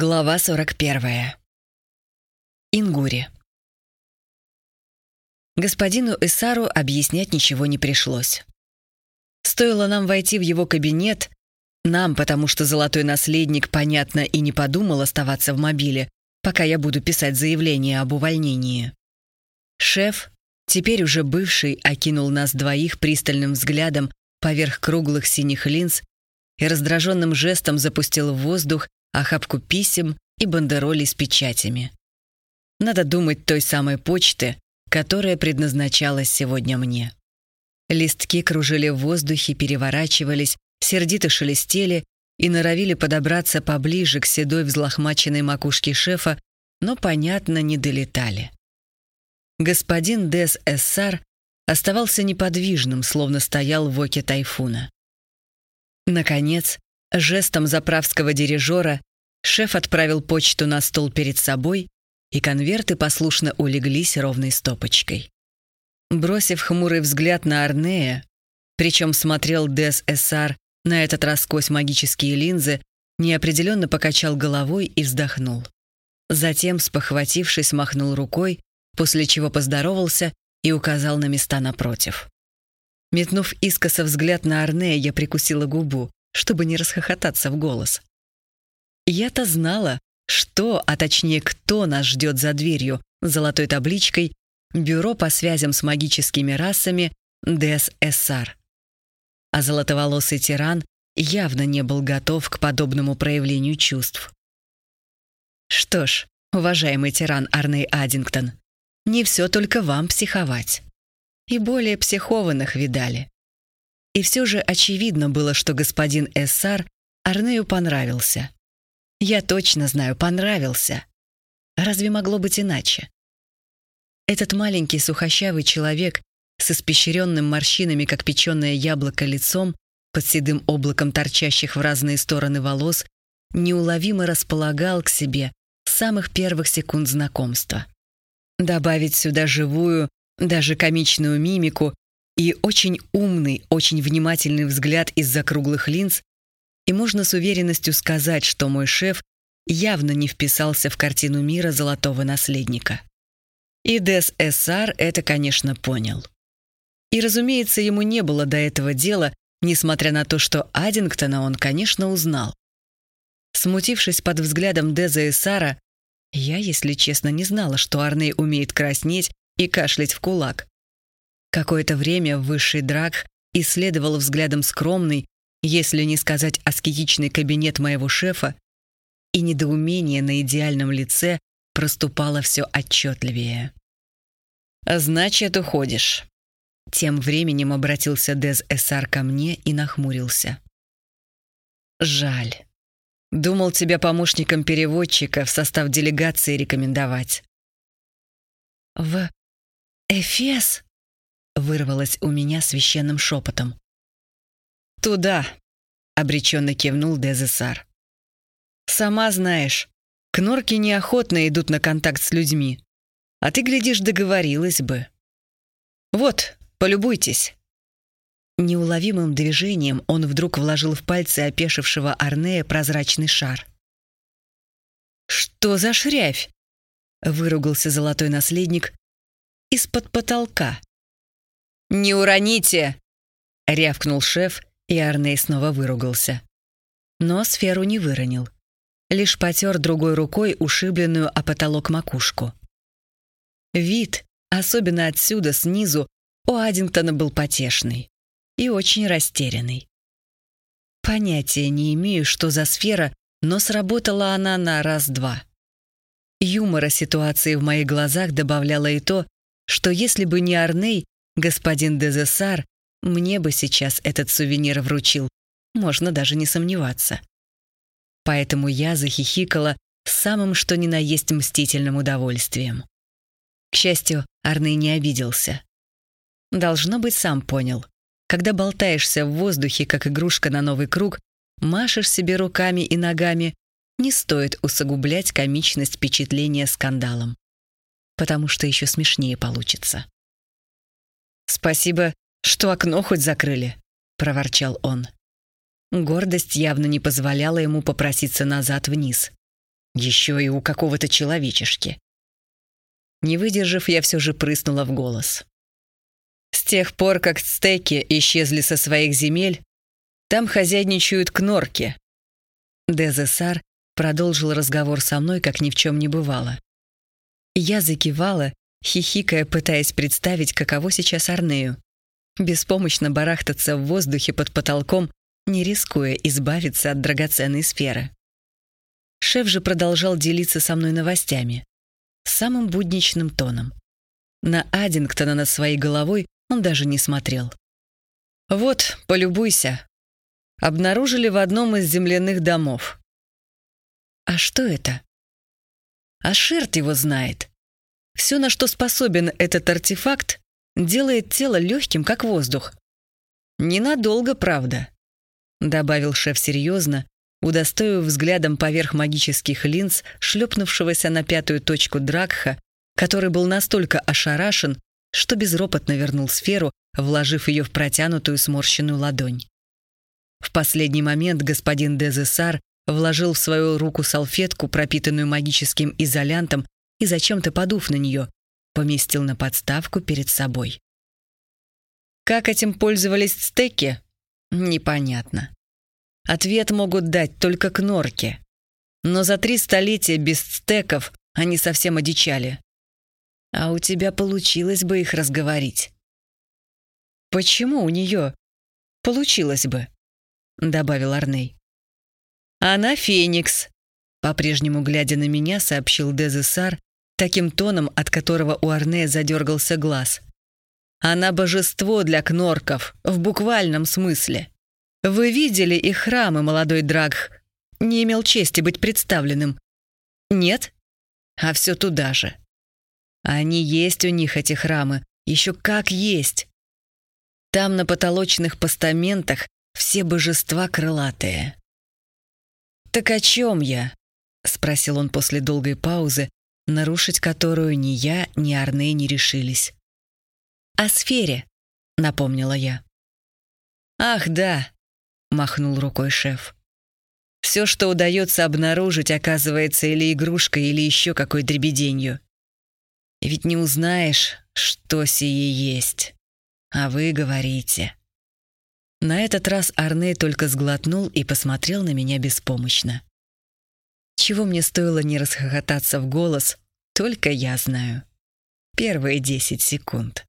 Глава 41. Ингури. Господину Эссару объяснять ничего не пришлось. Стоило нам войти в его кабинет, нам, потому что золотой наследник, понятно, и не подумал оставаться в мобиле, пока я буду писать заявление об увольнении. Шеф, теперь уже бывший, окинул нас двоих пристальным взглядом поверх круглых синих линз и раздраженным жестом запустил в воздух охапку писем и бандеролей с печатями. Надо думать той самой почты, которая предназначалась сегодня мне. Листки кружили в воздухе, переворачивались, сердито шелестели и норовили подобраться поближе к седой взлохмаченной макушке шефа, но, понятно, не долетали. Господин Дес Эссар оставался неподвижным, словно стоял в оке тайфуна. Наконец, жестом заправского дирижера Шеф отправил почту на стол перед собой, и конверты послушно улеглись ровной стопочкой. Бросив хмурый взгляд на Арнея, причем смотрел Дес Эссар на этот раз сквозь магические линзы, неопределенно покачал головой и вздохнул. Затем, спохватившись, махнул рукой, после чего поздоровался и указал на места напротив. Метнув искоса взгляд на Арнея, я прикусила губу, чтобы не расхохотаться в голос. Я-то знала, что, а точнее кто нас ждет за дверью золотой табличкой «Бюро по связям с магическими расами ДССР». А золотоволосый тиран явно не был готов к подобному проявлению чувств. Что ж, уважаемый тиран Арней Аддингтон, не все только вам психовать. И более психованных видали. И все же очевидно было, что господин Эссар Арнею понравился. Я точно знаю, понравился. Разве могло быть иначе? Этот маленький сухощавый человек с испещренным морщинами, как печеное яблоко, лицом, под седым облаком торчащих в разные стороны волос, неуловимо располагал к себе с самых первых секунд знакомства. Добавить сюда живую, даже комичную мимику и очень умный, очень внимательный взгляд из-за круглых линз, и можно с уверенностью сказать, что мой шеф явно не вписался в картину мира золотого наследника. И Дес Эссар это, конечно, понял. И, разумеется, ему не было до этого дела, несмотря на то, что Аддингтона он, конечно, узнал. Смутившись под взглядом Деза Эссара, я, если честно, не знала, что Арней умеет краснеть и кашлять в кулак. Какое-то время высший драк исследовал взглядом скромный, если не сказать аскетичный кабинет моего шефа, и недоумение на идеальном лице проступало все отчетливее. «Значит, уходишь». Тем временем обратился Дез Эссар ко мне и нахмурился. «Жаль. Думал тебя помощником переводчика в состав делегации рекомендовать». «В Эфес?» — вырвалось у меня священным шепотом. «Туда», — обреченно кивнул Дезесар. «Сама знаешь, кнорки неохотно идут на контакт с людьми. А ты, глядишь, договорилась бы. Вот, полюбуйтесь». Неуловимым движением он вдруг вложил в пальцы опешившего Арнея прозрачный шар. «Что за шрявь?» — выругался золотой наследник из-под потолка. «Не уроните!» — рявкнул шеф и Арней снова выругался. Но сферу не выронил. Лишь потер другой рукой ушибленную о потолок макушку. Вид, особенно отсюда, снизу, у Аддингтона был потешный и очень растерянный. Понятия не имею, что за сфера, но сработала она на раз-два. Юмора ситуации в моих глазах добавляло и то, что если бы не Арней, господин Дезессар мне бы сейчас этот сувенир вручил, можно даже не сомневаться. Поэтому я захихикала самым что ни на есть мстительным удовольствием. К счастью, Арней не обиделся. Должно быть, сам понял. Когда болтаешься в воздухе, как игрушка на новый круг, машешь себе руками и ногами, не стоит усугублять комичность впечатления скандалом. Потому что еще смешнее получится. «Спасибо что окно хоть закрыли», — проворчал он. Гордость явно не позволяла ему попроситься назад вниз. Еще и у какого-то человечешки. Не выдержав, я все же прыснула в голос. С тех пор, как стеки исчезли со своих земель, там хозяйничают кнорки. Дезесар продолжил разговор со мной, как ни в чем не бывало. Я закивала, хихикая, пытаясь представить, каково сейчас Арнею. Беспомощно барахтаться в воздухе под потолком, не рискуя избавиться от драгоценной сферы. Шеф же продолжал делиться со мной новостями. Самым будничным тоном. На Аддингтона над своей головой он даже не смотрел. «Вот, полюбуйся. Обнаружили в одном из земляных домов». «А что это?» «А Шерт его знает. Все, на что способен этот артефакт, делает тело легким, как воздух. Ненадолго, правда», — добавил шеф серьезно, удостоив взглядом поверх магических линз шлепнувшегося на пятую точку Дракха, который был настолько ошарашен, что безропотно вернул сферу, вложив ее в протянутую сморщенную ладонь. В последний момент господин Дезессар вложил в свою руку салфетку, пропитанную магическим изолянтом, и зачем-то подув на нее, поместил на подставку перед собой. Как этим пользовались стеки? Непонятно. Ответ могут дать только кнорки. Но за три столетия без стеков они совсем одичали. А у тебя получилось бы их разговорить. Почему у нее? Получилось бы, добавил Арней. Она Феникс, по-прежнему глядя на меня, сообщил Дезесар таким тоном, от которого у Арнея задергался глаз. Она божество для кнорков, в буквальном смысле. Вы видели их храмы, молодой Драгх? Не имел чести быть представленным. Нет? А все туда же. Они есть у них, эти храмы. Еще как есть. Там на потолочных постаментах все божества крылатые. «Так о чем я?» — спросил он после долгой паузы, нарушить которую ни я, ни Арне не решились. «О сфере», — напомнила я. «Ах, да», — махнул рукой шеф. «Все, что удается обнаружить, оказывается или игрушкой, или еще какой дребеденью. Ведь не узнаешь, что сие есть. А вы говорите. На этот раз Арне только сглотнул и посмотрел на меня беспомощно. Чего мне стоило не расхохотаться в голос, только я знаю. Первые десять секунд.